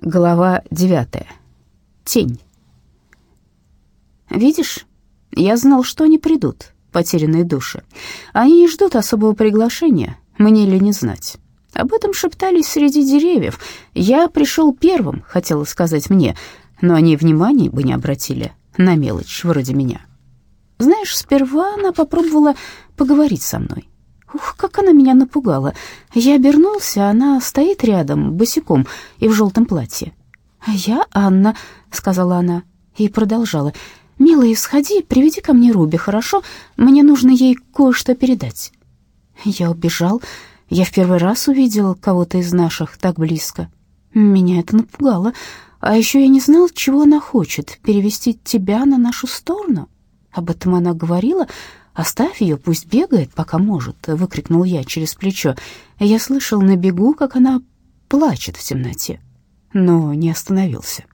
Глава девятая. Тень. Видишь, я знал, что они придут, потерянные души. Они не ждут особого приглашения, мне ли не знать. Об этом шептались среди деревьев. Я пришел первым, хотела сказать мне, но они внимания бы не обратили на мелочь вроде меня. Знаешь, сперва она попробовала поговорить со мной. Ух, как она меня напугала. Я обернулся, а она стоит рядом, босиком и в желтом платье. «Я Анна», — сказала она, и продолжала. «Милая, сходи, приведи ко мне Руби, хорошо? Мне нужно ей кое-что передать». Я убежал. Я в первый раз увидел кого-то из наших так близко. Меня это напугало. А еще я не знал, чего она хочет, перевести тебя на нашу сторону. Об этом она говорила, «Оставь ее, пусть бегает, пока может», — выкрикнул я через плечо. Я слышал на бегу, как она плачет в темноте, но не остановился.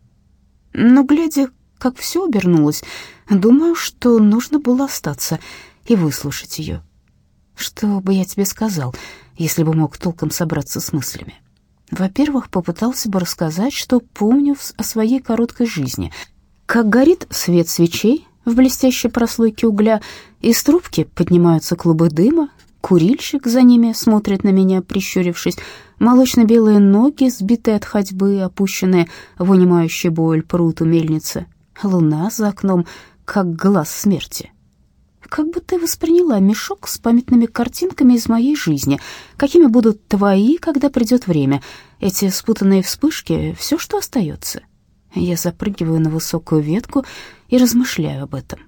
Но, глядя, как все обернулось, думаю, что нужно было остаться и выслушать ее. Что бы я тебе сказал, если бы мог толком собраться с мыслями? Во-первых, попытался бы рассказать, что помню о своей короткой жизни. Как горит свет свечей в блестящей прослойке угля, из трубки поднимаются клубы дыма, курильщик за ними смотрит на меня, прищурившись, молочно-белые ноги, сбитые от ходьбы, опущенные в унимающий боль пруд у мельницы, луна за окном, как глаз смерти. Как бы ты восприняла мешок с памятными картинками из моей жизни? Какими будут твои, когда придет время? Эти спутанные вспышки — все, что остается. Я запрыгиваю на высокую ветку и размышляю об этом.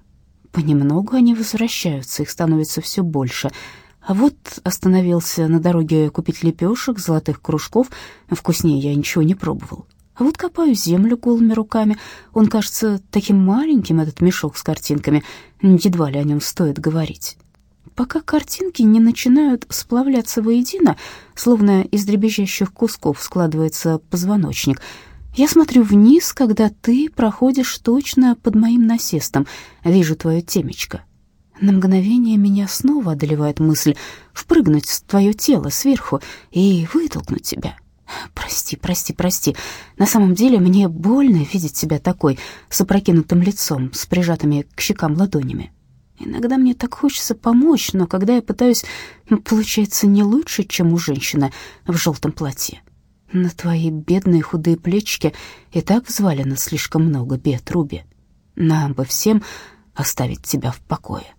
Понемногу они возвращаются, их становится все больше. А вот остановился на дороге купить лепешек, золотых кружков. Вкуснее я ничего не пробовал. А вот копаю землю голыми руками. Он кажется таким маленьким, этот мешок с картинками. Едва ли о нем стоит говорить. Пока картинки не начинают сплавляться воедино, словно из дребезжащих кусков складывается позвоночник — я смотрю вниз, когда ты проходишь точно под моим насестом. Вижу твое темечко. На мгновение меня снова одолевает мысль впрыгнуть в твое тело сверху и вытолкнуть тебя. Прости, прости, прости. На самом деле мне больно видеть тебя такой, с опрокинутым лицом, с прижатыми к щекам ладонями. Иногда мне так хочется помочь, но когда я пытаюсь, получается не лучше, чем у женщины в желтом платье. На твои бедные худые плечики и так взвалено слишком много бед, Руби. Нам бы всем оставить тебя в покое.